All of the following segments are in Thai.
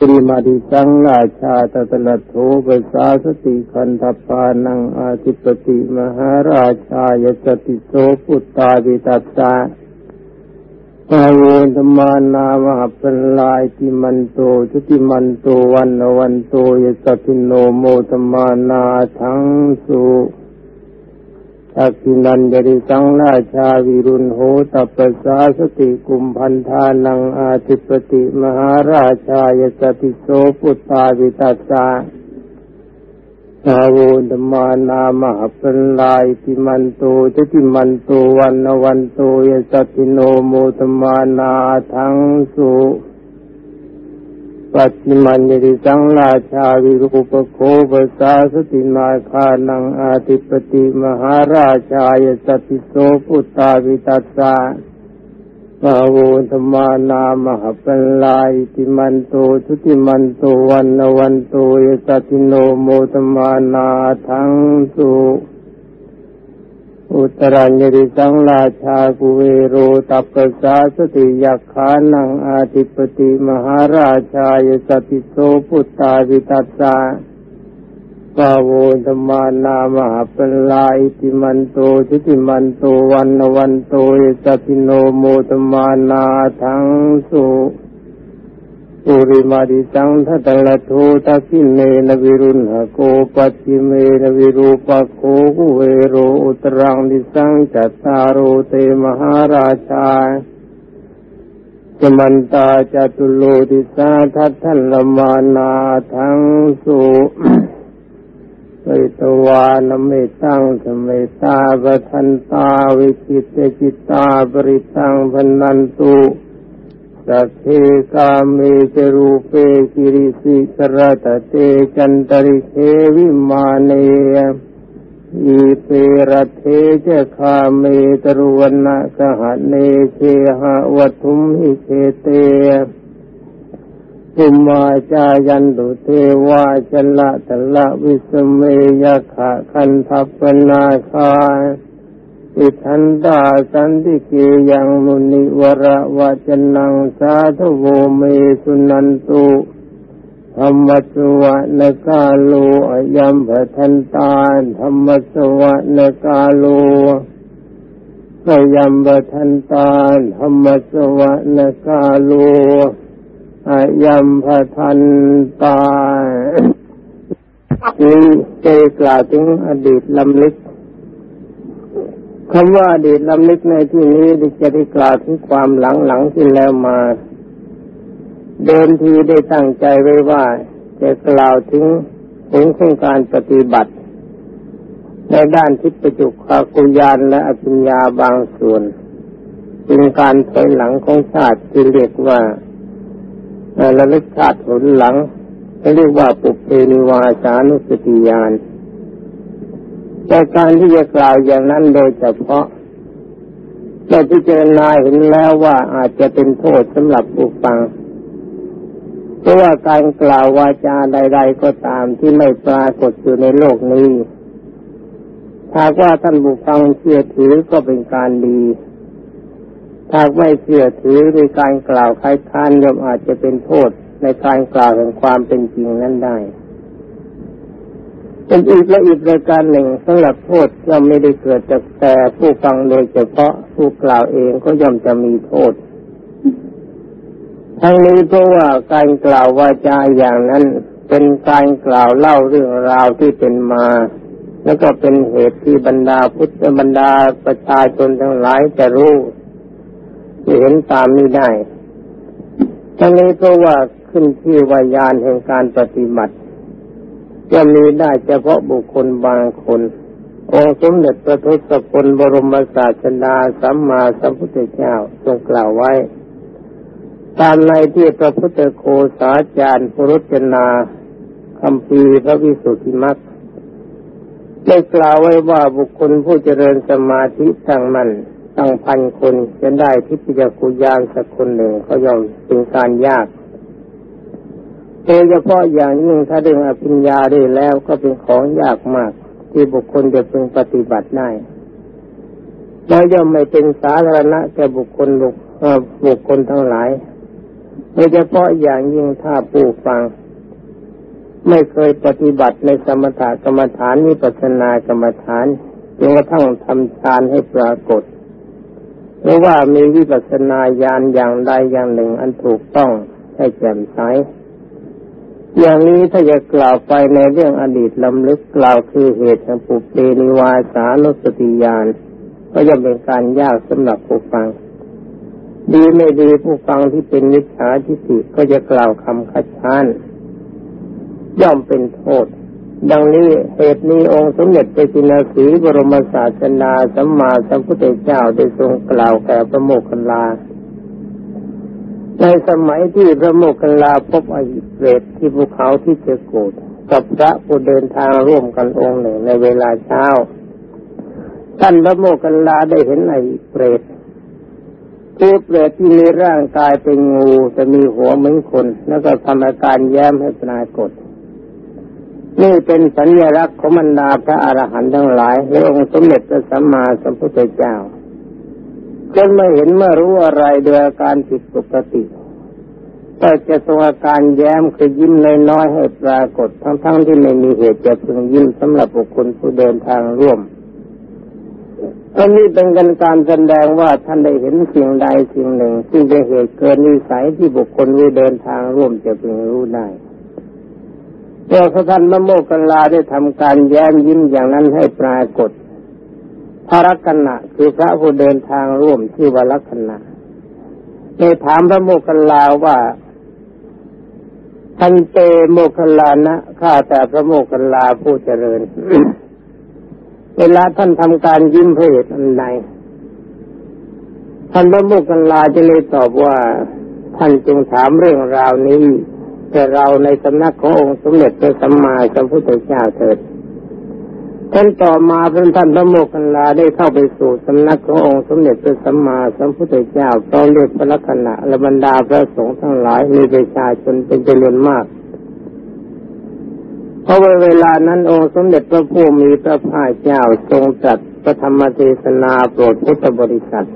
ปริมาดิสังราชาตตละโทปสาสติคันธปานังอาทิปติมหาราชายจติโสพุตตาวิตัสสะปาโวธมานามาป็นลายติมันโตชุติมันโตวันวันโตยจติโนโมธมานาทั้งสุ ทักินันยริสังราชาวิรุณโหตัปสาสติกุมพันธานังอาทิปติมหาราชายสติโสปุตตาวิตัสสะสาวุธมานามหาป็นลายติมันโตจติมันโตวันวันโตยสติโนโมตมานาทั้งสุ ปัจจิมันยริสังราชาวิรูปโคปสาสตินาคานังอาติปติมหาราชายสติโสพุตตาวิตัสสะปาโวธมานามหาปลายติมันโตทุติมันโตวันวันโตยสติโนโมตมานาทั้งสุ อุตรัญญริสังราชากุเวโรตัปสาสติยักขานังอาทิปติมหาราชายสติโสพุตตาวิตัสสะปาโวธมานามหาปลายติมันโตชิติมันโตวันวันโตยสติโนโมตมานาทั้งสุ ปุริมาดิสังทัตละโทตักิเนนวิรุณหโกปัจิเมนวิรูปโคกุเวโรอุตรังดิสังจัตตาโรเตมหาราชาจมันตาจตุโลดิสาทัตทันละมานาทั้งสุเวตวานเมตังสเมตาปทันตาวิจิตจิตตาปริตังพนันตุ สัพเพกามีจรูปเปกิริสิสรตเตจันตริเทวิมาเนอีเปรเทเจคาเมตรุวนะกหเนเชหะวัตุมหิเชเตภูมาจายันตุเทวาจละตละวิสเมยขะคันทัปนาคา อิทันตาสันติเกยังมุนิวระวะจนังสาธุโวเมสุนันตุธรรมสวะนกาโลอยัมภทันตาธรรมสวะนกาโลอยัมภทันตาธรรมสวะนกาโลอยัมภทันตานี้จะกล่าวถึงอดีตลำลึก คำว่าอดีตลำลึกในที่นี้จะได้กล่าวถึงความหลังหลังที่แล้วมา เดิมทีได้ตั้งใจไว้ว่า จะกล่าวถึงผลของการปฏิบัติ ในด้านทิพจุคากุยานและอภิญญาบางส่วนเป็นการถอยหลังของชาติที่เรียกว่าระลึกชาติผลหลังเรียกว่าปุเพนิวาสานุสติญาณ แต่การที่จะกล่าวอย่างนั้นโดยเฉพาะเราพิจารณาเห็นแล้วว่าอาจจะเป็นโทษสำหรับผู้ฟัง เพราะว่าการกล่าววาจาใด ๆ ก็ตามที่ไม่ปรากฏอยู่ในโลกนี้ถ้าว่าท่านผู้ฟังเชื่อถือก็เป็นการดีถ้าไม่เชื่อถือในการกล่าวคล้ายค้านย่อมอาจจะเป็นโทษในการกล่าวแห่งความเป็นจริงนั้นได้ เป็นอีกและอีกรายการหนึ่งสำหรับโทษย่อมไม่ได้เกิดจากแต่ผู้ฟังโดยเฉพาะผู้กล่าวเองก็ย่อมจะมีโทษ ทั้งนี้เพราะว่าการกล่าววาจาอย่างนั้น เป็นการกล่าวเล่าเรื่องราวที่เป็นมา แล้วก็เป็นเหตุที่บรรดาพุทธบรรดาประชาชนทั้งหลายจะรู้จะเห็นตามนี้ได้ทั้งนี้เพราะว่าขึ้นที่วายานแห่งการปฏิบัติ จะมีได้เฉพาะบุคคลบางคนองค์สมเด็จพระทศพลบรมศาสดาสัมมาสัมพุทธเจ้าทรงกล่าวไว้ ตามในที่พระพุทธโคสาจารย์พรุจนาคำพีพระวิสุทธิมัตได้กล่าวไว้ว่าบุคคลผู้เจริญสมาธิตั้งมั่นตั้งพันคนจะได้ทิพยกุญานสักคนหนึ่งเขายอมเป็นการยาก โดยเฉพาะอย่างยิ่งถ้าเรื่องอภิญญาได้แล้วก็เป็นของยากมาก ที่บุคคลจะพึงปฏิบัติได้แล้วย่อมไม่เป็นสาธารณะแก่บุคคลบุคบุคคลทั้งหลายโดยเฉพาะอย่างยิ่งถ้าผู้ฟัง ไม่เคยปฏิบัติในสมถกรรมฐานนิปัสนากรรมฐานจนกระทั่งทำฌานให้ปรากฏหรือว่ามีวิปัสนาญาณอย่างใดอย่างหนึ่งอันถูกต้องให้แจ่มใส อย่างนี้ถ้าจะกล่าวไปในเรื่องอดีตลำลึกกล่าวคือเหตุแห่งปุเปนิวาสานุสติญาณก็ย่อมเป็นการยากสำหรับผู้ฟัง ดีไม่ดีผู้ฟังที่เป็นมิจฉาทิฏฐิก็จะกล่าวคำคัดค้านย่อมเป็นโทษ ดังนี้เหตุนี้องค์สมเด็จพระจินสีบรมศาสนาสัมมาสัมพุทธเจ้าได้ทรงกล่าวแก่พระโมคคัลลา ในสมัยที่พระโมคคัลลาพบอหิเปรตที่ภูเขาที่เจโกดกับพระผู้เดินทางร่วมกันองค์หนึ่งในเวลาเช้า ท่านพระโมคคัลลาได้เห็นไอ้เปรตคือเปรตที่มีร่างกายเป็นงูจะมีหัวเหมือนคน แล้วก็ทำอาการแย้มให้ปรากฏ นี่เป็นสัญลักษณ์ของบรรดาพระอรหันต์ทั้งหลายและองค์สมเด็จพระสัมมาสัมพุทธเจ้า จนมาเห็นเมื่อรู้อะไรโดยอาการผิดปกติก็จะทรงอาการแย้มคือยิ้มน้อยๆให้ปรากฏทั้งๆทที่ไม่มีเหตุจะพึงยิ้มสำหรับบุคคลผู้เดินทางร่วมอันนี้เป็นการการแสดงว่าท่านได้เห็นสิ่งใดสิ่งหนึ่งซึ่งเป็นเหตุเกินวิสัยที่บุคคลผู้เดินทางร่วมจะพึงรู้ได้เมื่อท่านมะโมกัลลาได้ทำการแย้มยิ้มอย่างนั้นให้ปรากฏ พระลักษณะคือพระผู้เดินทางร่วมชื่อว่าลักษณะได้ถามพระโมคคัลลาว่าทันเตโมคคัลลานะข้าแต่พระโมคคัลลาผู้เจริญ เวลาท่านทำการยิ้มเพศอันใดท่านพระโมคคัลลาจะเลยตอบว่า ท่านจึงถามเรื่องราวนี้ แต่เราในสำนักขององค์สมเด็จพระสัมมาสัมพุทธเจ้าเถิด ท่านต่อมาพระท่านพระโมคคัลลาได้เข้าไปสู่สำนักขององค์สมเด็จพระสัมมาสัมพุทธเจ้าต้อเรียกพระลักษณะและบรรดาพระสงฆ์ทั้งหลายมีประชาชนเป็นจำนวนมากเพราะเวลานั้นองค์สมเด็จพระผู้มีพระภาคเจ้าทรงจัดพระธรรมเทศนาโปรดพุทธบริษัท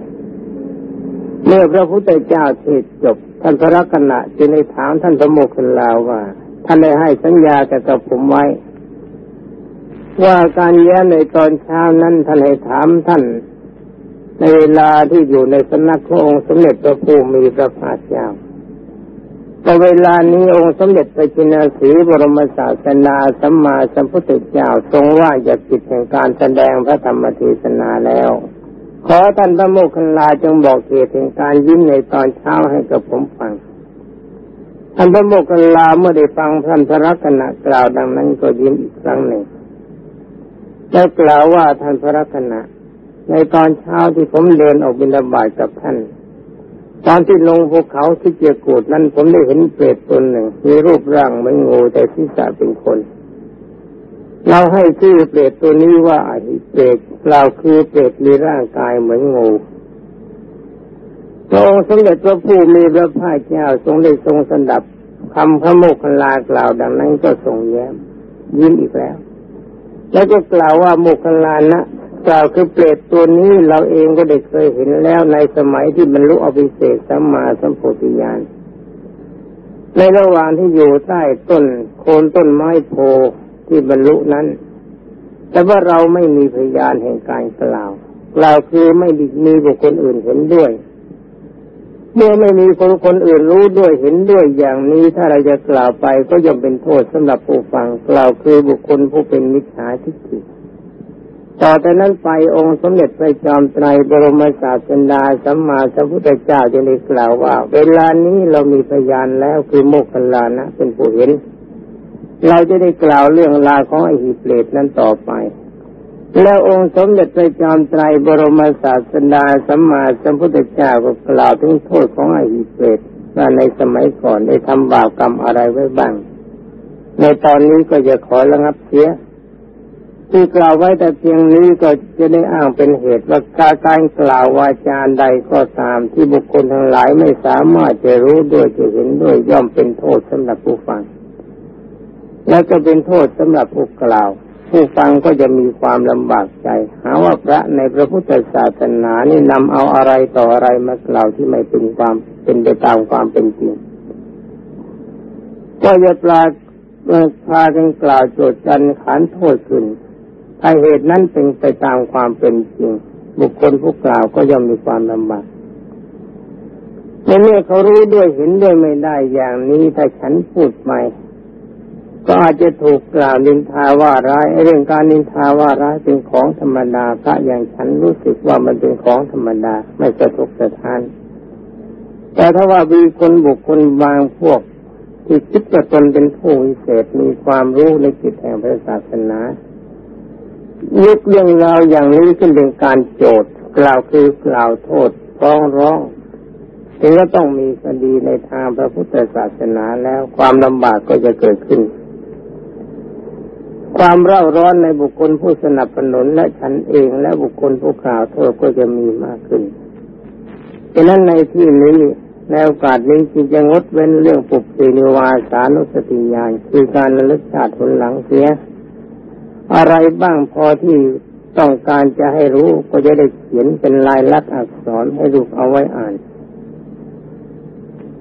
เมื่อพระพุทธเจ้าเทศจบท่านพระลักษณะจึงได้ถามท่านพระโมคคัลลาว่า ท่านได้ให้สัญญากับผมไว้ ว่าการแย้มในตอนเช้านั้นท่านให้ถามท่านในเวลาที่อยู่ในสำนักขององค์สมเด็จพระผู้มีพระภาคเจ้าแต่เวลานี้องค์สมเด็จพระจินสีบรมศาสนาสัมมาสัมพุทธเจ้าทรงว่าจากจิตแห่งการแสดงพระธรรมเทศนาแล้ว ขอท่านพระโมคคัลลาจงบอกเหตุแห่งการยิ้มในตอนเช้าให้กับผมฟัง ท่านพระโมคคัลลาเมื่อได้ฟังท่านพระรักษณะกล่าวดังนั้นก็ยิ้มอีกครั้งหนึ่ง แล้วกล่าวว่าท่านพระรัตนะในตอนเช้าที่ผมเดินออกบินบาตกับท่าน ตอนที่ลงภูเขาที่เจียกูดนั้นผมได้เห็นเปรตตนหนึ่ง มีรูปร่างเหมือนงูแต่ศีรษะเป็นคน เราให้ชื่อเปรตตัวนี้ว่าอเปรตเราคือเปรตมีร่างกายเหมือนงูพระองค์สมเด็จพระผู้มีพระภาคเจ้าทรงได้ทรงสันดับคำพระโมคคัลลากล่าวดังนั้นก็ทรงแย้มยิ้มอีกแล้ว แล้วก็กล่าวว่าโมคคลานะกล่าวคือเปรตตัวนี้เราเองก็ได้เคยเห็นแล้วในสมัยที่บรรลุอภิเศษสัมมาสัมโพธิญาณในระหว่างที่อยู่ใต้ต้นโคนต้นไม้โพที่บรรลุนั้น แต่ว่าเราไม่มีพยานแห่งการกล่าว กล่าวคือไม่มีบุคคลอื่นเห็นด้วย เมื่อไม่มีคนคนอื่นรู้ด้วยเห็นด้วยอย่างนี้ถ้าเราจะกล่าวไปก็ย่อมเป็นโทษสำหรับผู้ฟังกล่าวคือบุคคลผู้เป็นมิจฉาทิฏฐิต่อแต่นั้นไปองค์สมเด็จพระจอมไตรบรมศาสดาสัมมาสัมพุทธเจ้าจึงได้กล่าวว่า เวลานี้เรามีพยานแล้วคือโมกขลานะเป็นผู้เห็น เราจะได้กล่าวเรื่องราวของไอหิเปรตนั้นต่อไป แล้วองค์สมเด็จพระจอมไตรบรมศาสดาสัมมาสัมพุทธเจ้าก็กล่าวถึงโทษของอหิเปตว่าในสมัยก่อนได้ทำบาปกรรมอะไรไว้บ้าง ในตอนนี้ก็จะขอระงับเสียที่กล่าวไว้แต่เพียงนี้ก็จะได้อ้างเป็นเหตุว่าการการกล่าววาจาใดก็ตามที่บุคคลทั้งหลายไม่สามารถจะรู้ด้วยจะเห็นด้วยย่อมเป็นโทษสำหรับผู้ฟัง และก็เป็นโทษสำหรับผู้กล่าว ผู้ฟังก็จะมีความลำบากใจ หาว่าพระในพระพุทธศาสนานี่นำเอาอะไรต่ออะไรมากล่าวที่ไม่เป็นความเป็นไปตามความเป็นจริง ก็จะปลาพากันกล่าวโจทย์กันขานโทษขึ้นถ้าเหตุนั้นเป็นไปตามความเป็นจริง บุคคลผู้กล่าวก็ย่อมมีความลำบากในเมื่อเขารู้ด้วยเห็นด้วยไม่ได้อย่างนี้ถ้าฉันพูดใหม่ ก็อาจจะถูกกล่าวนินทาว่าร้ายเรื่องการนินทาว่าร้ายเป็นของธรรมดาพระอย่างฉันรู้สึกว่ามันเป็นของธรรมดาไม่สะทกสะท้านแต่ถ้าว่ามีคนบุคคลบางพวกที่คิดว่าตนเป็นผู้วิเศษมีความรู้ในจิตแห่งพระศาสนายกเรื่องราวอย่างนี้ขึ้นเป็นการโจทย์กล่าวคือกล่าวโทษฟ้องร้องถึงก็ต้องมีคดีในทางพระพุทธศาสนาแล้วความลำบากก็จะเกิดขึ้น ความเร่าร้อนในบุคคลผู้สนับสนุนและฉันเองและบุคคลผู้กล่าวโทษก็จะมีมากขึ้นดังนั้นในที่นี้ในโอกาสนี้จึงจะงดเว้นเรื่องปุบเินิวาสานุสติญาณคือการระลึกชาติผลหลังเสีย อะไรบ้างพอที่ต้องการจะให้รู้ก็จะได้เขียนเป็นลายลักษณ์อักษรให้ลูกเอาไว้อ่าน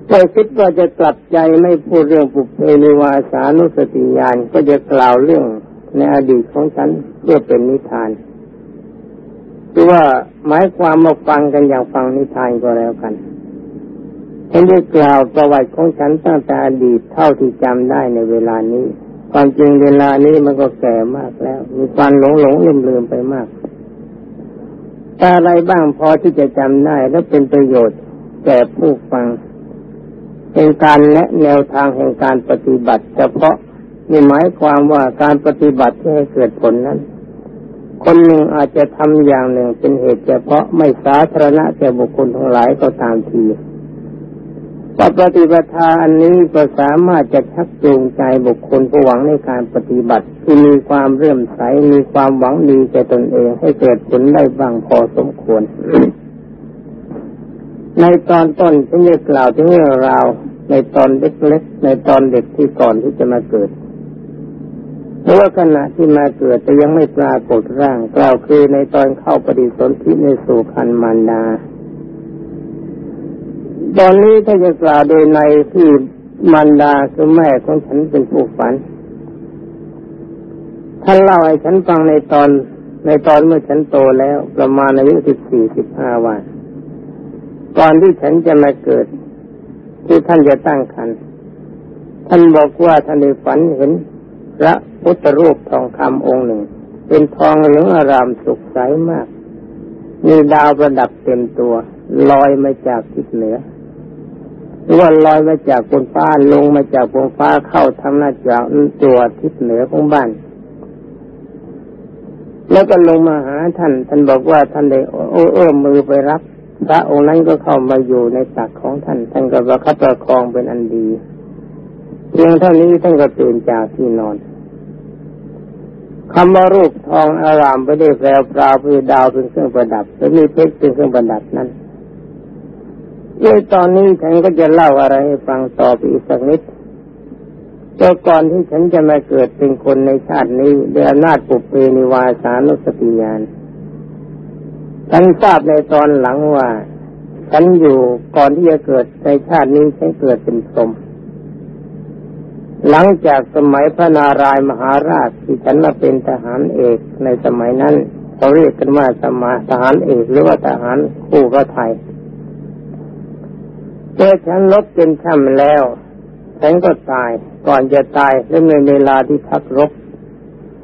ก็คิดว่าจะกลับใจไม่พูดเรื่องปุเพนิวาสานุสติญาณก็จะกล่าวเรื่องในอดีตของฉันเพื่อเป็นนิทานคือว่าหมายความมาฟังกันอย่างฟังนิทานก็แล้วกันฉันได้กล่าวประวัติของฉันตั้งแต่อดีตเท่าที่จำได้ในเวลานี้ ความจริงเวลานี้มันก็แก่มากแล้ว มีความหลงหลงลืมลืมไปมากแต่อะไรบ้างพอที่จะจำได้และเป็นประโยชน์แก่ผู้ฟัง เป็นการและแนวทางแห่งการปฏิบัติ เฉพาะนี่หมายความว่าการปฏิบัติที่ให้เกิดผลนั้น คนหนึ่งอาจจะทำอย่างหนึ่งเป็นเหตุเฉพาะไม่สาธารณะแก่บุคคลทั้งหลายก็ตามทีปฏิบัติอันนี้ก็สามารถจะชักจูงใจบุคคลผู้หวังในการปฏิบัติ ที่มีความเรื่มใสมีความหวังดีแก่ตนเองให้เกิดผลได้บ้างพอสมควร ในตอนต้นฉันจะกล่าวถึงเรื่องราวในตอนเล็กๆในตอนเด็กที่ก่อนที่จะมาเกิดเพราะว่าขณะที่มาเกิดแต่ยังไม่ปรากฏร่างกล่าวคือในตอนเข้าปฏิสนธิในสู่คันมารดาตอนนี้ถ้าจะกล่าวโดยในที่มารดาคือแม่ของฉันเป็นผู้ฝันท่านเล่าให้ฉันฟังในตอนในตอนเมื่อฉันโตแล้วประมาณอายุสิบสี่สิบห้าวัน ก่อนที่ฉันจะมาเกิด ที่ท่านจะตั้งคันท่านบอกว่าท่านได้ฝันเห็นพระพุทธรูปทองคำองค์หนึ่ง เป็นทองเหลืองอารามสุกใสมาก มีดาวประดับเต็มตัว ลอยมาจากทิศเหนือหรือว่าลอยมาจากบนฟ้าลงมาจากบนฟ้าเข้าทำหน้าจากตัวทิศเหนือของบ้าน แล้วก็ลงมาหาท่าน ท่านบอกว่าท่านได้เอื้อมมือไปรับ พระองค์นั้นก็เข้ามาอยู่ในตักของท่าน ท่านก็ประคับประคองเป็นอันดี เพียงเท่านี้ท่านก็ตื่นจากที่นอนคำว่ารูปทองอารามไปได้แววปราพือดาวเป็นเครื่องประดับและมีเพชรเป็นเครื่องประดับนั้นในตอนนี้ฉันก็จะเล่าอะไรให้ฟังต่อไปอีกสักนิดแต่ก่อนที่ฉันจะมาเกิดเป็นคนในชาตินี้ด้วยอำนาจปุเพนิวาสานุสติญาณ ฉันทราบในตอนหลังว่า ฉันอยู่ก่อนที่จะเกิดในชาตินี้ฉันเกิดเป็นสมหลังจากสมัยพระนารายมหาราชที่ฉันมาเป็นทหารเอกในสมัยนั้นเขาเรียกกันว่าสมาทหารเอกหรือว่าทหารคู่พระไทยเมื่อฉันลบเป็นช่ำแล้ว ฉันก็ตายก่อนจะตายและในเวลาที่พักรบ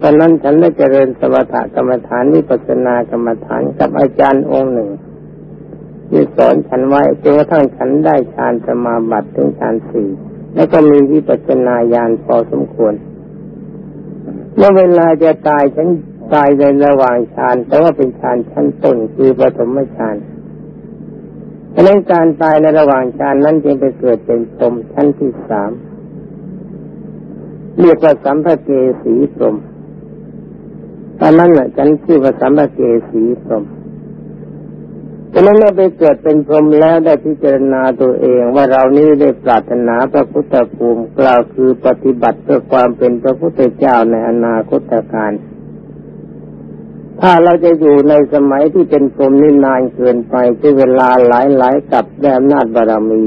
ตอนนั้นฉันได้เจริญสมถกรรมฐานนิปัสนากรรมฐานกับอาจารย์องค์หนึ่งที่สอนฉันไว้จนกระทั่งฉันได้ฌานสมาบัติถึงฌานสี่แล้วก็มีวิปัสนาญาณพอสมควร เมื่อเวลาจะตายฉันตายในระหว่างฌานแต่ว่าเป็นฌานชั้นต้นคือปฐมฌานเพราะนั้นการตายในระหว่างฌานนั้นจึงไปเกิดเป็นพรมชั้นที่สามเรียกว่าสัมภเกสีพรม ตอนนั้นแหละฉันชื่อว่าสัมมาเกสีพรหมฉะนั้นเมื่อไปเกิดเป็นพรหมแล้วได้พิจารณาตัวเองว่าเรานี้ได้ปรารถนาพระพุทธภูมิกล่าวคือปฏิบัติเพื่อความเป็นพระพุทธเจ้าในอนาคตการ ถ้าเราจะอยู่ในสมัยที่เป็นพรหมนี่นานเกินไปใช้เวลาหลายหลายกับแดอำนาจบารมี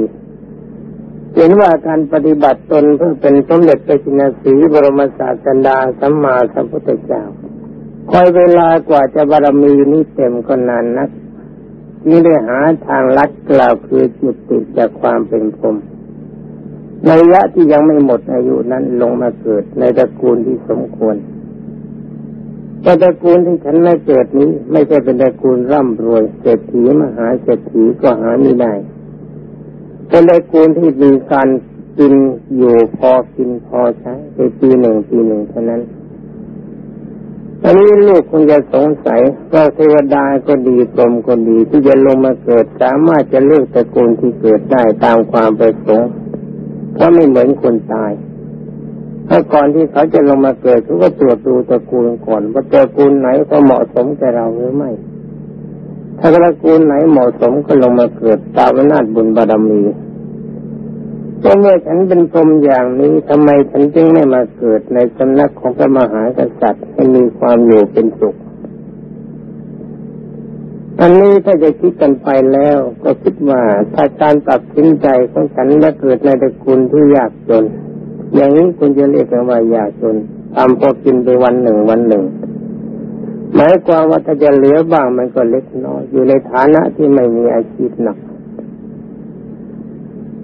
เห็นว่าการปฏิบัติตนเพื่อเป็นสมเด็จพระจินสีบรมศาสดาสัมมาสัมพุทธเจ้า คอยเวลากว่าจะบารมีนี้เต็มก็นานนักนี่ได้หาทางลัดกล่าวคือจุดติดจากความเป็นพรมในระยะที่ยังไม่หมดอายุนั้นลงมาเกิดในตระกูลที่สมควรแต่ตระกูลที่ฉันไม่เกิดนี้ ไม่ใช่เป็นตระกูลร่ำรวยเศรษฐีมหาเศรษฐีก็หาไม่ได้เป็นตระกูลที่มีการกินอยู่พอกินพอใช้ในปีหนึ่งปีหนึ่งเท่านั้น อันนี้ลูกคงจะสงสัยว่าเทวดาก็ดีกรมก็ดี ที่จะลงมาเกิด สามารถจะเลือกตระกูลที่เกิดได้ตามความประสงค์เพราะไม่เหมือนคนตายถ้าก่อนที่เขาจะลงมาเกิดเขาก็ตรวจดูตระกูลก่อนว่าตระกูลไหนก็เหมาะสมแก่เราหรือไม่ ถ้าตระกูลไหนเหมาะสมก็ลงมาเกิดตามอำนาจบุญบารมี ก็เมื่อฉันเป็นพรหมอย่างนี้ทำไมฉันจึงไม่มาเกิดในสำนักของพระมหากษัตริย์ให้มีความอยู่เป็นสุข อันนี้ถ้าจะคิดกันไปแล้ว ก็คิดว่าถ้าการตัดสินใจของฉันและเกิดในตระกูลที่ยากจน อย่างนี้คุณจะเรียกว่ายากจนทำพอกินไปวันหนึ่งวันหนึ่งหมายความว่าถ้าจะเหลือบ้างมันก็เล็กน้อยอยู่ในฐานะที่ไม่มีอาชีพหนัก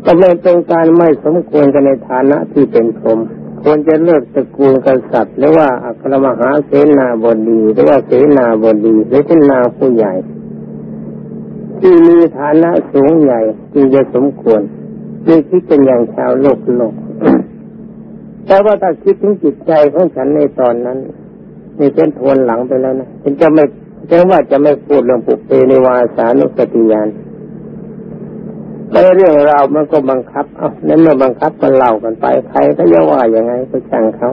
ก็ไม่เป็นการไม่สมควรกันในฐานะที่เป็นพรหมควรจะเลือกตระกูลกษัตริย์หรือว่าอัครมหาเสนาบดีหรือว่าเสนาบดีหรือเป็นาผู้ใหญ่ ที่มีฐานะสูงใหญ่จึงจะสมควรนี่คิดเป็นอย่างชาวโลกโลกแต่ว่าถ้าคิดถึงจิตใจของฉันในตอนนั้นนี่เป็นทวนหลังไปแล้วนะฉันจะไม่ฉันว่าจะไม่พูดเรื่องปุเพในวาสานุสติยาน ในเรื่องราวมันก็บังคับ เอานเมื่อบังคับมันเล่ากันไปใครก็จะว่าอย่างไงก็ช่างเขา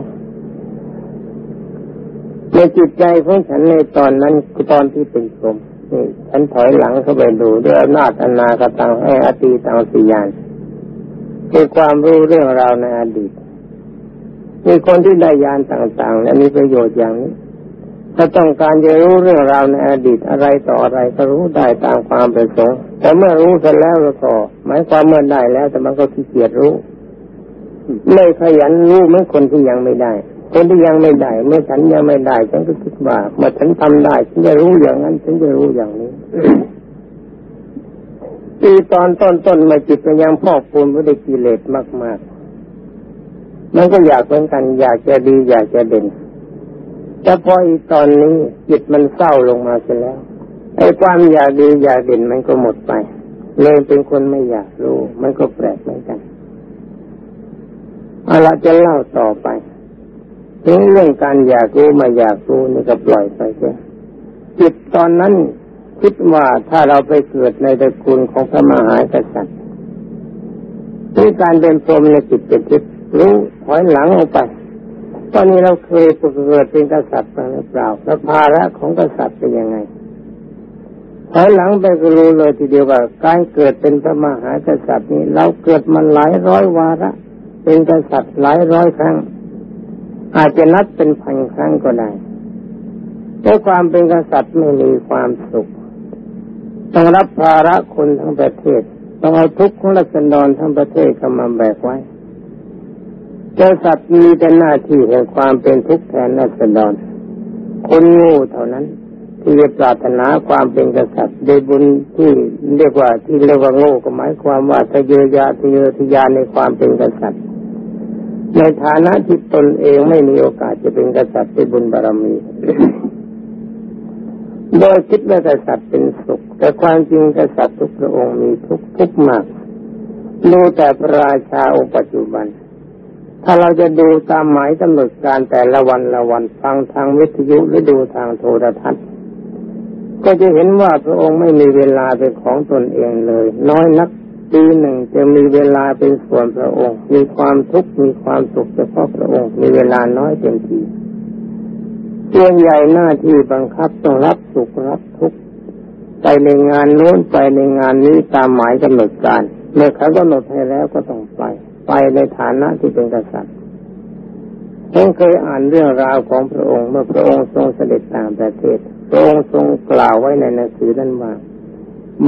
ในจิตใจของฉันในตอนนั้นตอนที่เป็นกรมนี่ฉันถอยหลังเข้าไปดูด้วยอำนาจอนาคตังให้อตีตังสิยานคือความรู้เรื่องราวในอดีตมีคนที่ได้ยานต่างๆ และมีประโยชน์อย่างนี้ ถ้าต้องการจะรู้เรื่องราวในอดีตอะไรต่ออะไรก็รู้ได้ตามความประสงค์ แต่เมื่อรู้เสร็จแล้วก็หมายความเมื่อได้แล้ว แต่มันก็ขี้เกียจรู้ ไม่ขยันรู้เมื่อคนที่ยังไม่ได้ คนที่ยังไม่ได้เมื่อฉันยังไม่ได้ ฉันก็คิดว่าเมื่อฉันทำได้ฉันจะรู้อย่างนั้น ฉันจะรู้อย่างนี้ตีตอนต้นต้นมาจิตมันยังพอกพูนด้วยกิเลสมากๆมันก็อยากเหมือนกัน อยากจะดี อยากจะเด่น แต่พออีตอนนี้จิตมันเศร้าลงมาเสียแล้วไอ้ความอยากดีอยากเด่นมันก็หมดไป เลยเป็นคนไม่อยากรู้ มันก็แปลกเหมือนกันเอาละจะเล่าต่อไปถึงเรื่องการอยากรู้มาอยากรู้นี่ก็ปล่อยไปใช่จิตตอนนั้นคิดว่าถ้าเราไปเกิดในตระกูลของพระมหากษัตริย์ที่การเป็นพรหมในจิตเป็นทิพรู้ถอยหลังออกไป ตอนนี้เราเคยเกิดเป็นกษัตริย์หรือเปล่าแล้วภาระของกษัตริย์เป็นยังไงภายหลังไปก็รู้เลยทีเดียวว่าการเกิดเป็นพระมหากษัตริย์นี้เราเกิดมาหลายร้อยวาระ เป็นกษัตริย์หลายร้อยครั้ง อาจจะนับเป็นพันครั้งก็ได้แต่ความเป็นกษัตริย์ไม่มีความสุข ต้องรับภาระคนทั้งประเทศ ต้องเอาทุกข์ของรัศดรทั้งประเทศเข้ามาแบกไว้ กษัตริย์มีแต่หน้าที่แห่งความเป็นทุกข์แทนนัสดรคนโง่เท่านั้น ที่จะปรารถนาความเป็นกษัตริย์โดยบุญที่เรียกว่าที่เรียกว่าโง่ก็หมายความว่าทะเยอยาทะเยอทะยานในความเป็นกษัตริย์ ในฐานะที่ตนเองไม่มีโอกาสจะเป็นกษัตริย์ด้วยบุญบารมี โดยคิดว่ากษัตริย์เป็นสุข แต่ความจริงกษัตริย์ทุกพระองค์มีทุกทุกมากดูแต่พระราชาองค์ปัจจุบัน ถ้าเราจะดูตามหมายกำหนดการแต่ละวันละวันฟังทางวิทยุหรือดูทางโทรทัศน์ ก็จะเห็นว่าพระองค์ไม่มีเวลาเป็นของตนเองเลย น้อยนักปีหนึ่งจะมีเวลาเป็นส่วนพระองค์ มีความทุกข์มีความสุขเฉพาะพระองค์มีเวลาน้อยเต็มทีส่วนใหญ่หน้าที่บังคับต้องรับสุขรับทุกข์ไปในงานโน้นไปในงานนี้ตามหมายกำหนดการ เมื่อเขากำหนดให้แล้วก็ต้องไป ไปในฐานะที่เป็นกษัตริย์ผมเคยอ่านเรื่องราวของพระองค์เมื่อพระองค์ทรงเสด็จต่างประเทศพระองค์ทรงกล่าวไว้ในหนังสือนั้นว่า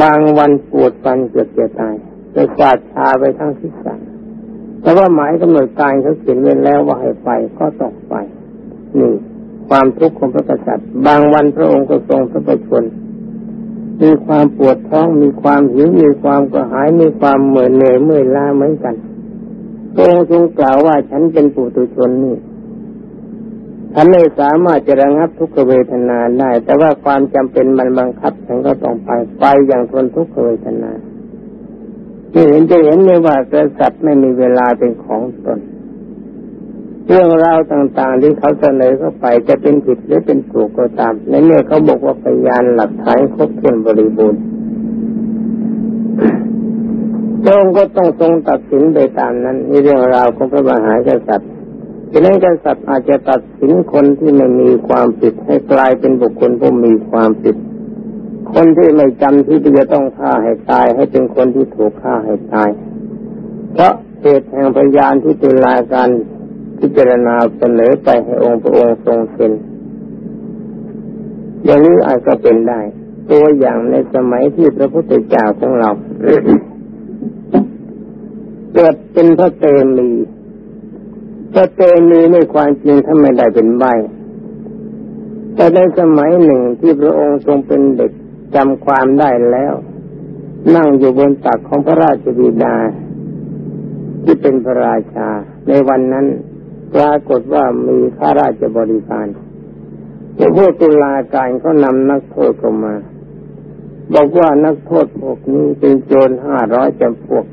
บางวันปวดฟันเกือบจะตายจะสาดชาไปทั้งทิศีรษะแต่ว่าหมายกำหนดการเขาเขียนไว้แล้วว่าให้ไปก็ต้องไปนี่ความทุกข์ของพระกษัตริย์ บางวันพระองค์ก็ทรงพระประชวรมีความปวดท้องมีความหิวมีความกระหายมีความเหมื่อยเหนื่อยเมื่อยล้าเหมือนกัน พระองค์ทรงกล่าวว่าฉันเป็นปุถุชนนี่ฉันไม่สามารถจะระงับทุกขเวทนาได้ แต่ว่าความจำเป็นมันบังคับ ฉันก็ต้องไปไปอย่างทนทุกขเวทนาที่เห็นจะเห็นเลยว่ากษัตริย์ไม่มีเวลาเป็นของตน เรื่องราวต่าง ๆ ที่เขาเสนอเข้าไปจะเป็นผิดหรือเป็นถูกก็ตามในเมื่อเขาบอกว่าพยานหลักฐานครบถ้วนบริบูรณ์ พระองค์ก็ต้องทรงตัดสินไปตามนั้นในเรื่องราวของพระมหากษัตริย์ฉะนั้นกษัตริย์อาจจะตัดสินคนที่ไม่มีความผิดให้กลายเป็นบุคคลผู้มีความผิด คนที่ไม่จำที่จะต้องฆ่าให้ตายให้เป็นคนที่ถูกฆ่าให้ตาย เพราะเหตุแห่งพยานที่ตุลาการพิจารณาเสนอไปให้องค์พระองค์ทรงเซ็นอย่างนี้อาจจะเป็นได้ ตัวอย่างในสมัยที่พระพุทธเจ้าของเรา เกิดเป็นพระเตมีพระเตมีในความจริงท่านไม่ได้เป็นใบแต่ในสมัยหนึ่งที่พระองค์ทรงเป็นเด็กจำความได้แล้ว นั่งอยู่บนตักของพระราชบิดา ที่เป็นพระราชา ในวันนั้นปรากฏว่ามีข้าราชบริการพวกตุลาการเขานำนักโทษเข้ามา บอกว่านักโทษพวกนี้เป็นโจรห้าร้อยจำพวก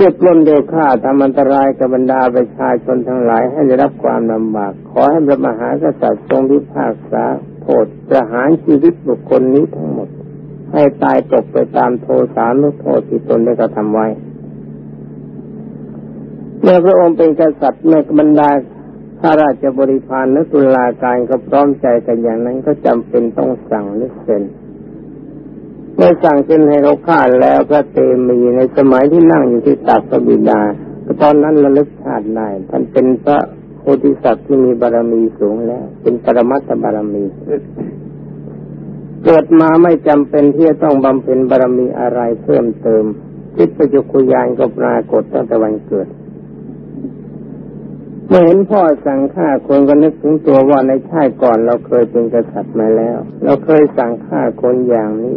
เจ็บล้นเดียวฆ่าทำอันตรายกับบรรดาประชาชนทั้งหลายให้ได้รับความลำบาก ขอให้พระมหากษัตริย์ทรงพิพากษาโทษประหารชีวิตบุคคลนี้ทั้งหมด ให้ตายตกไปตามโทสานุโทษที่ตนได้กระทำไว้ เมื่อพระองค์เป็นกษัตริย์เมื่อบรรดาข้าราชบริพารและตุลาการก็พร้อมใจกันอย่างนั้นก็จำเป็นต้องสั่งนิเซน เมื่อสั่งเป็นให้เราฆ่าแล้วพระเตมีในสมัยที่นั่งอยู่ที่ตักพระบิดาตอนนั้นระลึกชาติได้ท่านเป็นพระโพธิสัตว์ที่มีบารมีสูงแล้ว เป็นปรมัตถบารมี เกิดมาไม่จำเป็นที่จะต้องบำเพ็ญบารมีอะไรเพิ่มเติมทิพยคุยานก็ปรากฏตั้งแต่วันเกิดเมื่อเห็นพ่อสั่งฆ่าคนก็นึกถึงตัวว่าในชาติก่อนเราเคยเป็นกษัตริย์มาแล้ว เราเคยสั่งฆ่าคนอย่างนี้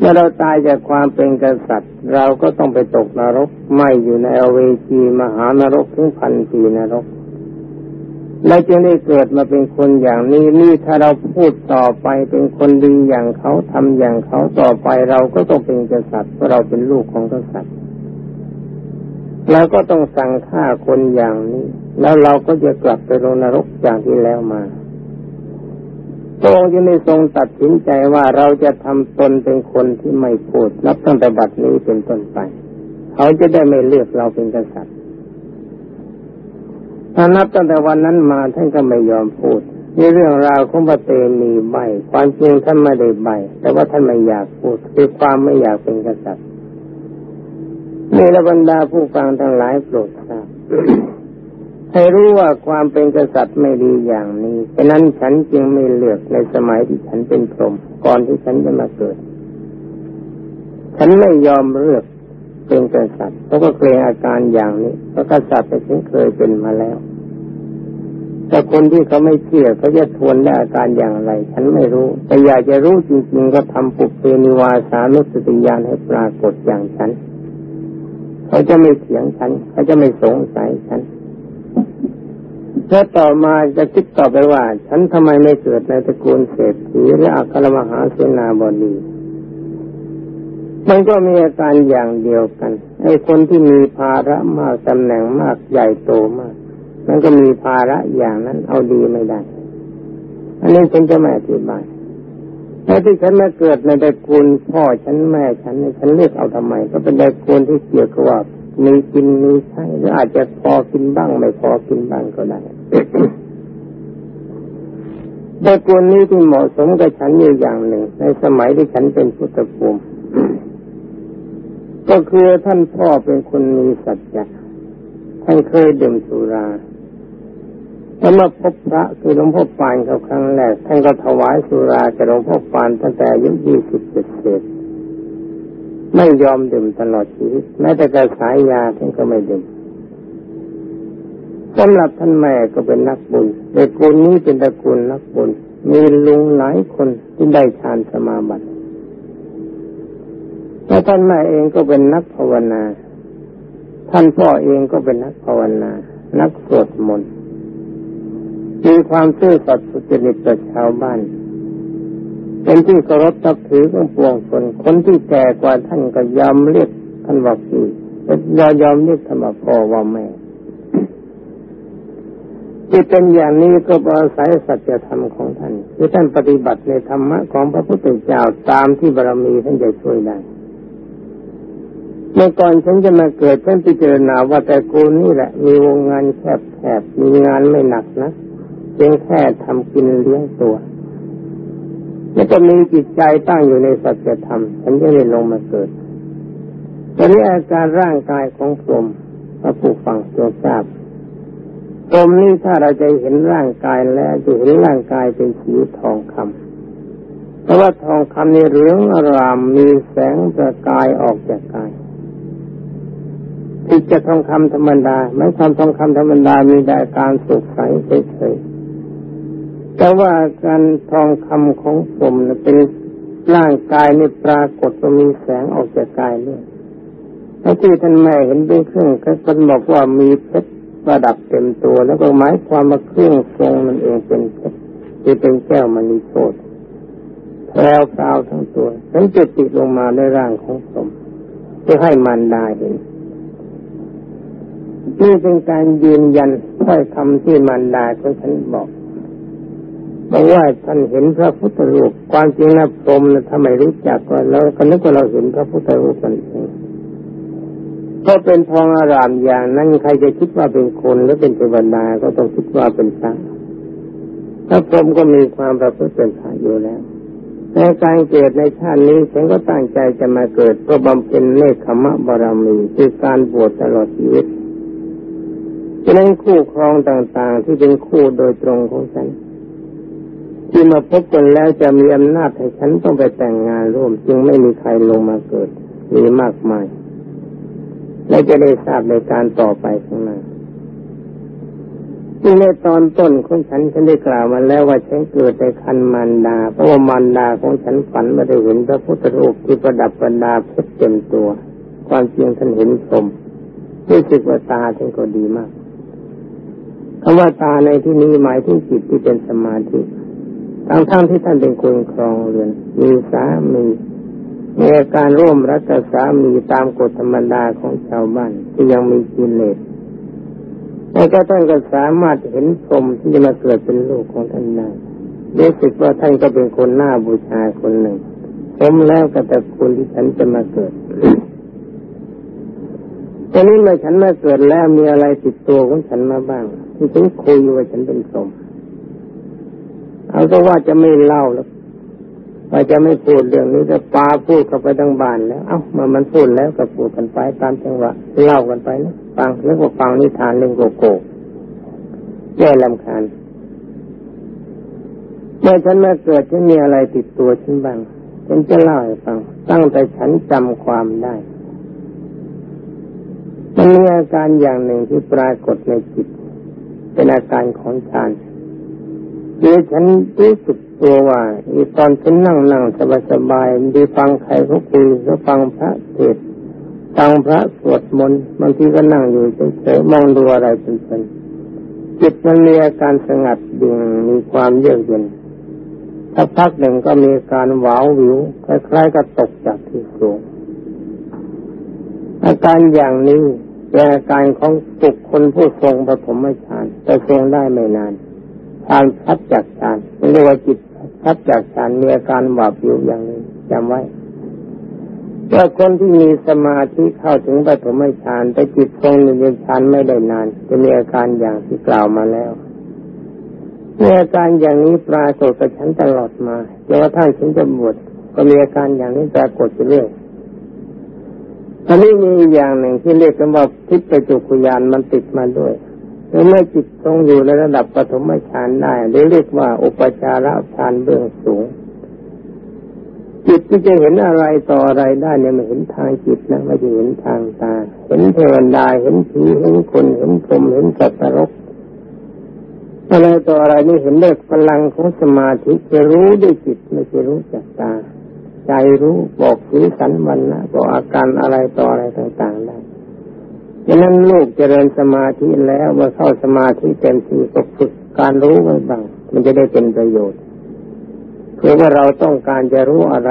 เมื่อเราตายจากความเป็นกษัตริย์ เราก็ต้องไปตกนรกไม่อยู่ในเอเวจีมหานรกถึงพันปีนรกและจะได้เกิดมาเป็นคนอย่างนี้นี่ถ้าเราพูดต่อไปเป็นคนดีอย่างเขาทำอย่างเขาต่อไปเราก็ต้องเป็นกษัตริย์เพราะเราเป็นลูกของกษัตริย์เราก็ต้องสั่งฆ่าคนอย่างนี้ แล้วเราก็จะกลับไปลงนรกอย่างที่แล้วมา พระองค์จึงได้ทรงตัดสินใจว่าเราจะทำตนเป็นคนที่ไม่พูดนับตั้งแต่บัดนี้เป็นต้นไป เขาจะได้ไม่เลือกเราเป็นกษัตริย์ถ้านับตั้งแต่วันนั้นมาท่านก็ไม่ยอมพูดในเรื่องราวของพระเตมีใบความจริงท่านไม่ได้ใบแต่ว่าท่านไม่อยากพูดคือความไม่อยากเป็นกษัตริย์นี่ละบรรดาผู้ฟังทั้งหลายโปรดทราบ ให้รู้ว่าความเป็นกษัตริย์ไม่ดีอย่างนี้ฉะนั้นฉันจึงไม่เลือกในสมัยที่ฉันเป็นพรหมก่อนที่ฉันจะมาเกิด ฉันไม่ยอมเลือกเป็นกษัตริย์เพราะก็เกรงอาการอย่างนี้เพราะกษัตริย์ฉันเคยเป็นมาแล้ว แต่คนที่เขาไม่เชื่อเขาจะทวนได้อาการอย่างไร ฉันไม่รู้ แต่อยากจะรู้จริงๆก็ทำปุเพนิวาสานุสติญาณให้ปรากฏอย่างฉัน เขาจะไม่เถียงฉัน เขาจะไม่สงสัยฉัน แล้วต่อมาจะคิดต่อไปว่า ฉันทำไมไม่เกิดในตระกูลเศรษฐีและอัครมหาเสนาบดีมันก็มีอาการอย่างเดียวกันไอ้คนที่มีภาระมากตำแหน่งมากใหญ่โตมากมันก็มีภาระอย่างนั้นเอาดีไม่ได้ อันนี้ฉันจะไม่อธิบายแต่ที่ฉันมาเกิดในตระกูลพ่อฉันแม่ฉันฉันเลือกเอาทำไม ก็เป็นตระกูลที่เกี่ยวกับว่ามีกินมีใช้หรืออาจจะพอกินบ้างไม่พอกินบ้างก็ได้ แต่กวนนี้ที่เหมาะสมกับฉันอยู่อย่างหนึ่ง ในสมัยที่ฉันเป็นพุทธภูมิ ก็คือท่านพ่อเป็นคนมีสัจจะท่านเคยดื่มสุราแล้วมาพบพระคือหลวงพ่อปานเขาครั้งแรกท่านก็ถวายสุราแก่หลวงพ่อปานตั้งแต่อายุยี่สิบเจ็ดเศษไม่ยอมดื่มตลอดชีวิตแม้แต่กระสายยาท่านก็ไม่ดื่ม สำหรับท่านแม่ก็เป็นนักบุญตระกูลนี้เป็นตระกูลนักบุญ มีลุงหลายคนที่ได้ฌานสมาบัติและท่านแม่เองก็เป็นนักภาวนา ท่านพ่อเองก็เป็นนักภาวนา นักสวดมนต์มีความซื่อสัตย์สุจริตต่อชาวบ้าน เป็นที่เคารพนับถือของปวงชนคนที่แก่กว่าท่านก็ยอมเรียกท่านว่าพี่ยอยอมเรียกท่านว่าพ่อว่าแม่ ที่เป็นอย่างนี้ก็อาศัยสัจธรรมของท่านคือท่านปฏิบัติในธรรมะของพระพุทธเจ้าตามที่บารมีท่านจะช่วยได้เมื่อก่อนฉันจะมาเกิดฉันพิจารณาว่าแต่กูนี่แหละ มีวงงานแคบแคบมีงานไม่หนักนะเพียงแค่ทำกินเลี้ยงตัวแล้วก็มีจิตใจตั้งอยู่ในสัจธรรมฉันจะได้ลงมาเกิดตอนนี้อาการร่างกายของผมพระผู้ฟังจงทราบ ตรงนี้ถ้าเราจะเห็นร่างกายแล้วจะเห็นร่างกายเป็นสีทองคำเพราะว่าทองคำในเรืองอารามมีแสงประกายออกจากกายที่จะทองคำธรรมดาไม่ความทองคำธรรมดามีแต่การสุกใสเฉยๆแต่ว่าการทองคำของผมเป็นร่างกายในปรากฏว่ามีแสงออกจากกายด้วยถ้าที่ท่านแม่เห็นเป็นเครื่องก็คนบอกว่ามีเพชร ประดับเต็มตัว แล้วก็หมายความว่าเครื่องทรงนั่นเองเป็นที่เป็นแก้วมณีโชตแพรวพราวทั้งตัวฉันจะติดลงมาในร่างของสมเพื่อให้มันได้เห็นนี่เป็นการยืนยันถ้อยคำที่มันดาของฉันบอกบอกว่าท่านเห็นพระพุทธรูปความจริงนะพรมนะทำไมรู้จักก็แล้วก็นึกว่าเราเห็นพระพุทธรูปกันเอง ก็เป็นทองอารามอย่างนั้นใครจะคิดว่าเป็นคนหรือเป็นเทวดาก็ต้องคิดว่าเป็นพระถ้าผมก็มีความประพฤติเป็นพระอยู่แล้วในการเกิดในชาตินี้ฉันก็ตั้งใจจะมาเกิดเพื่อบำเพ็ญเนคขมะบารมีคือการบวชตลอดชีวิตฉะนั้นคู่ครองต่างๆ ที่เป็นคู่โดยตรงของฉัน ที่มาพบกันแล้วจะมีอำนาจให้ฉันต้องไปแต่งงานร่วม จึงไม่มีใครลงมาเกิดมีมากมาย และจะได้ทราบในการต่อไปข้างหน้าที่ในตอนต้นของฉันฉันได้กล่าวมาแล้วว่าฉันเกิดในคันมันดา เพราะว่ามันดาของฉันฝันมาได้เห็นพระพุทธรูปที่ประดับประดาเพชรเต็มตัว ความจริงท่านเห็นชมรู้สึกว่าตาท่านก็ดีมากคำว่าตาในที่นี้หมายถึงจิตที่เป็นสมาธิทั้งทั้งที่ท่านเป็นคนครองเรือน มีสามี มีการร่วมรักษามีตามกฎธรรมดาของชาวบ้านที่ยังมีกิเลสแล้วก็ท่านก็สามารถเห็นพรมที่จะมาเกิดเป็นลูกของท่านได้รู้สึกว่าท่านก็เป็นคนหน้าบูชาคนหนึ่งผมแล้วก็แต่คุณที่ฉันจะมาเกิดตอนนี้เมื่อฉันมาเกิดแล้วมีอะไรติดตัวของฉันมาบ้าง ที่ฉันคุยว่าฉันเป็นสมเอาก็ว่าจะไม่เล่าแล้ว ว่าจะไม่พูดเรื่องนี้จะปาพูดเข้าไปทั้งบ้านแล้ว เอ้ามามันพูดแล้วก็พูดกันไปตามจังหวะเล่ากันไปนะฟังแล้วก็ฟังนิทานเรื่องโกโก้แย่ลำคาญเมื่อฉันมาเกิดฉันมีอะไรติดตัวฉันบ้างฉันจะเล่าให้ฟัง ตั้งแต่ฉันจำความได้มันมีอาการอย่างหนึ่งที่ปรากฏในจิต เป็นอาการของฌานคือฉันรู้สึก ตัวว่าอีตอนฉันนั่งนั่งสบายสบายดีฟังใครเขาคุยก็ฟังพระเทศฟังพระสวดมนต์บางทีก็นั่งอยู่เฉยๆมองดูอะไรเป็นๆจิตมันมีอาการสงัดดิ่งมีความเยือกเย็นถ้าพักหนึ่งก็มีการหวาววิวคล้ายๆกับตกจากที่สูงอาการอย่างนี้เป็นอาการของบุคคลผู้ทรงปฐมฌานแต่ทรงได้ไม่นานฌานพัดจากฌานเรียกว่าจิต พัดจากฌานมีอาการหวาบอยู่อย่างนี้จำไว้ว่าคนที่มีสมาธิเข้าถึงปฐมฌานแต่จิตทรงในฌานไม่ได้นาน จะมีอาการอย่างที่กล่าวมาแล้วมีอาการอย่างนี้ปรากฏกับฉันตลอดมาจนกระทั่งฉันจะบวชก็มีอาการอย่างนี้ปรากฏเรื่อยอันนี้มีอย่างหนึ่งที่เรียกกันว่าทิพย์จุกุยานมันติดมาด้วย เมื่อจิตทรงอยู่ในระดับปฐมฌานได้หรือเรียกว่าอุปจาระฌานเบื้องสูง จิตที่จะเห็นอะไรต่ออะไรได้เนี่ยมันเห็นทางจิตนะไม่ใช่เห็นทางตา เห็นเทวดาเห็นผีเห็นคนเห็นพรหมเห็นสัตว์นรกอะไรต่ออะไรนี่เห็นด้วยพลังของสมาธิจะรู้ด้วยจิตไม่ใช่รู้จากตา ใจรู้บอกสีสันวันนะบอกอาการอะไรต่ออะไรต่างๆได้ ดังนั้นลูกจเจริญสมาธิแล้วมื่อเข้าสมาธิเต็มที่ก็ฝึกการรู้ไว้บ้าง มันจะได้เป็นประโยชน์เพราะว่าเราต้องการจะรู้อะไร